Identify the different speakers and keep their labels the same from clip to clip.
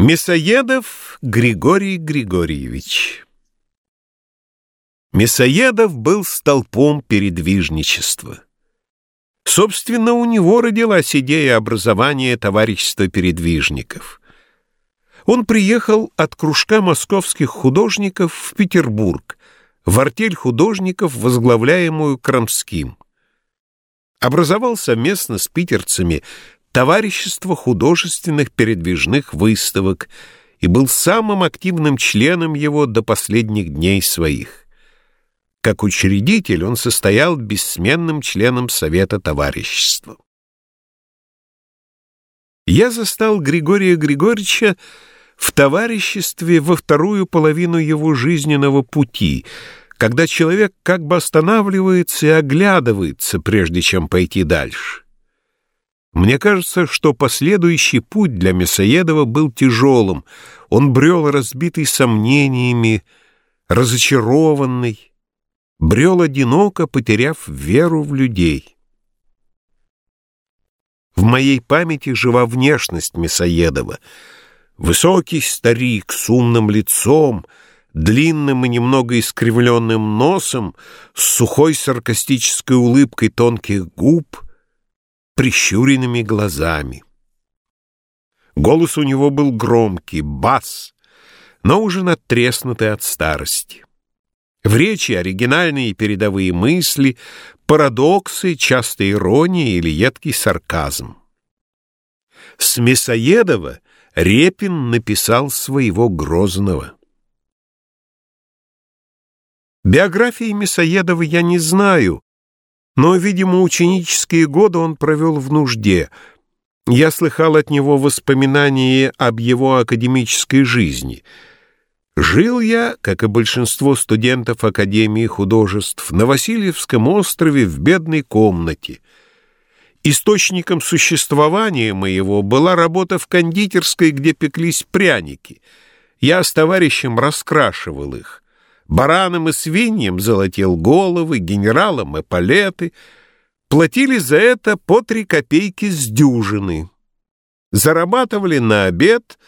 Speaker 1: Мясоедов Григорий Григорьевич Мясоедов был столпом передвижничества. Собственно, у него родилась идея образования товарищества передвижников. Он приехал от кружка московских художников в Петербург, в артель художников, возглавляемую Крамским. Образовал совместно с питерцами Товарищество художественных передвижных выставок и был самым активным членом его до последних дней своих. Как учредитель он состоял бессменным членом Совета товарищества. Я застал Григория Григорьевича в товариществе во вторую половину его жизненного пути, когда человек как бы останавливается и оглядывается, прежде чем пойти дальше. Мне кажется, что последующий путь для Мясоедова был тяжелым. Он брел разбитый сомнениями, разочарованный, брел одиноко, потеряв веру в людей. В моей памяти жива внешность Мясоедова. Высокий старик с умным лицом, длинным и немного искривленным носом, с сухой саркастической улыбкой тонких губ — прищуренными глазами. Голос у него был громкий, бас, но уже надтреснутый от старости. В речи оригинальные передовые мысли, парадоксы, частая ирония или едкий сарказм. С Мясоедова Репин написал своего Грозного. Биографии Мясоедова я не знаю, но, видимо, ученические годы он провел в нужде. Я слыхал от него воспоминания об его академической жизни. Жил я, как и большинство студентов Академии художеств, на Васильевском острове в бедной комнате. Источником существования моего была работа в кондитерской, где пеклись пряники. Я с товарищем раскрашивал их. Баранам и свиньям золотил головы, генералам эполеты. Платили за это по три копейки с дюжины. Зарабатывали на обед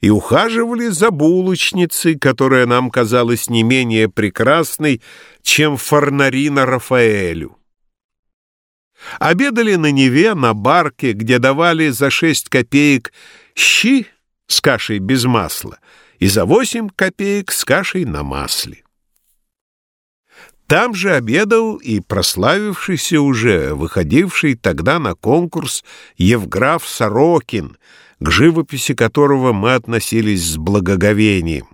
Speaker 1: и ухаживали за булочницей, которая нам казалась не менее прекрасной, чем Фарнарина Рафаэлю. Обедали на Неве, на барке, где давали за шесть копеек щи с кашей без масла — и за восемь копеек с кашей на масле. Там же обедал и прославившийся уже, выходивший тогда на конкурс Евграф Сорокин, к живописи которого мы относились с благоговением.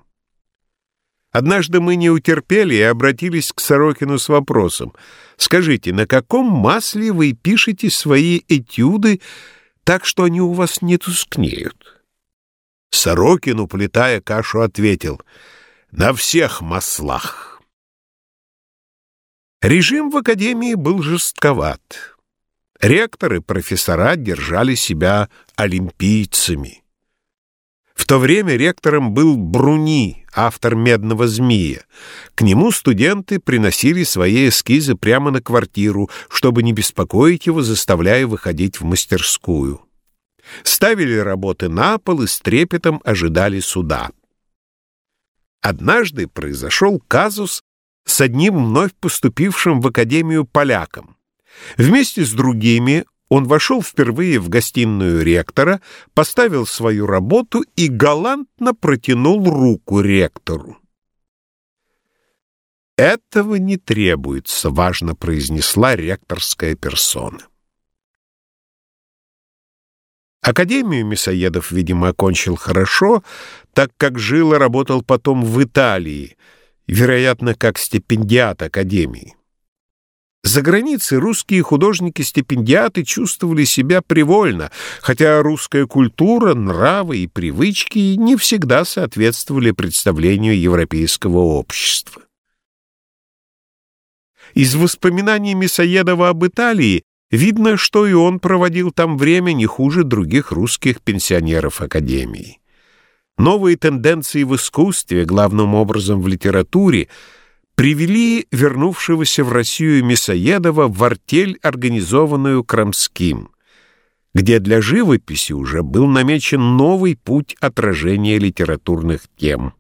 Speaker 1: Однажды мы не утерпели и обратились к Сорокину с вопросом. «Скажите, на каком масле вы пишете свои этюды так, что они у вас не тускнеют?» Сорокин, уплетая кашу, ответил «На всех маслах». Режим в академии был жестковат. Ректоры, профессора держали себя олимпийцами. В то время ректором был Бруни, автор «Медного змея». К нему студенты приносили свои эскизы прямо на квартиру, чтобы не беспокоить его, заставляя выходить в мастерскую ставили работы на пол и с трепетом ожидали суда. Однажды произошел казус с одним вновь поступившим в академию поляком. Вместе с другими он вошел впервые в гостиную ректора, поставил свою работу и галантно протянул руку ректору. «Этого не требуется», — важно произнесла ректорская персона. Академию Мясоедов, видимо, окончил хорошо, так как жил и работал потом в Италии, вероятно, как стипендиат Академии. За границей русские художники-стипендиаты чувствовали себя привольно, хотя русская культура, нравы и привычки не всегда соответствовали представлению европейского общества. Из воспоминаний Мясоедова об Италии Видно, что и он проводил там время не хуже других русских пенсионеров Академии. Новые тенденции в искусстве, главным образом в литературе, привели вернувшегося в Россию Мясоедова в артель, организованную Крамским. где для живописи уже был намечен новый путь отражения литературных тем.